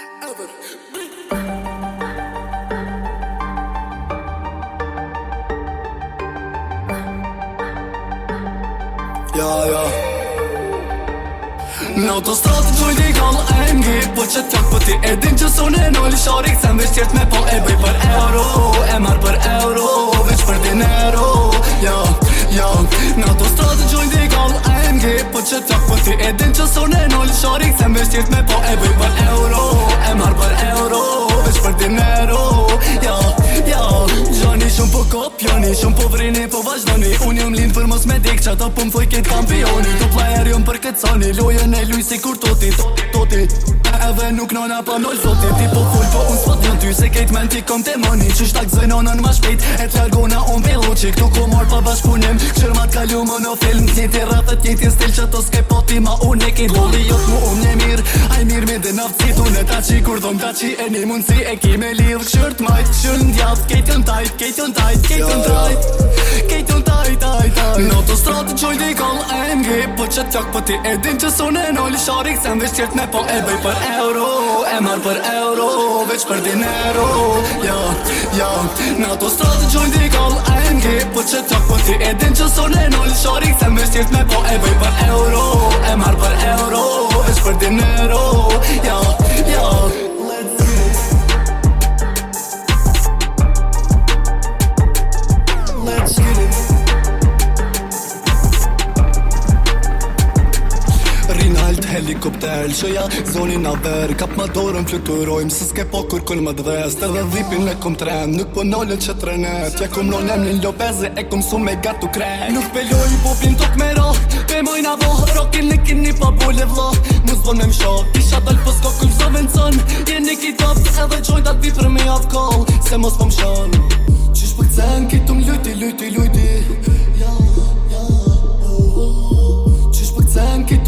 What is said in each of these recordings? Ever Yeah, yeah Në autostratë që ndihkallë e mgi Po që t'lak po ti e din që sone në liqari Kësën veç tjetë me po e bëj për euro E marë për euro Veç për dinero Yeah, yeah Në autostratë që ndihkallë e mgi Po që t'lak po ti e din që sone në liqari Kësën veç tjetë me po e bëj për euro ko Shumë po vrini po vazhdoni Unë jëm linë për mos me dikë Qa të po më thuj këtë kampioni Të plajer jëm për këtë soni Lojën e luj si kur toti Toti, toti E edhe nuk nona pa po nol zoti Ti po full po unë s'pot në ty Se kejt men ti kom të moni Që shtak zënonën ma shpejt E t'largona unë bilo Që këtu ku mor pa bashkëpunim Qër mat kalu më në film Një të ratët një të stil Që të skaj poti ma unë e Ta qi kur dhëm ta e një mundësi e ki me lidhë Qërt majtë qënë up Skate on tight, skate on tight, skate on tight Skate on tight, tight, tight Në të stratë qoj di kon MG Po që tjak po ti edin që sune në lë sharik Sen dhe shqirt me po e bëj për euro E marë për euro, veç për dinero Ja, ja Në të stratë qoj di kon MG Po që tjak po ti edin që sune në lë sharik Sen dhe shqirt me po e bëj për euro helikopter ja zonin a verë Kap ma dorën fluturojmë Se s'ke po kur kur më dhest Edhe dhipin e kom tren Nuk po nolën që trenet Ja kom nolën një lopeze E kom su me gatu kren Nuk peloj po pin tuk me ro Pe moj na bo Rokin në kini pa bule vlo Mu zbon me msho Kisha dal po s'ko kur mso vencon Jeni ki top Edhe joint atë vipër me call Se mos po mshon Qish për cen Kitu m'lujti, lujti, lujti Ja, ja, ja, po. ja,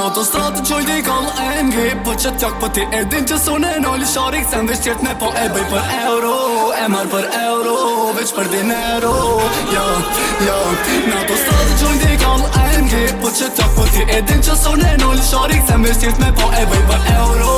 në të stratë që ojdi kam e Po që t'jak po ti edin që sunë e noli shorik Se ndesh me po e bëj për euro E marë për euro, veç për dinero Ja, jo, ja jo, Në të stratë që ojdi kam Po që t'jak po ti edin që sunë e noli shorik Se ndesh me po e bëj për euro